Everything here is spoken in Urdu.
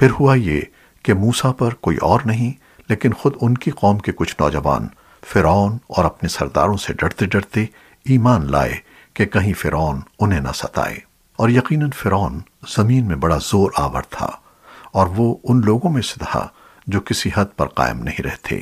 پھر ہوا یہ کہ موسیٰ پر کوئی اور نہیں، لیکن خود ان کی قوم کے کچھ نوجوان فرعون اور اپنے سرداروں سے ڈرتے ڈرتے ایمان لائے کہ کہیں فرعون انہیں نہ ستائے۔ اور یقیناً فرعون زمین میں بڑا زور آور تھا، اور وہ ان لوگوں میں سے تھا جو کسی حد پر قائم نہیں رہتے۔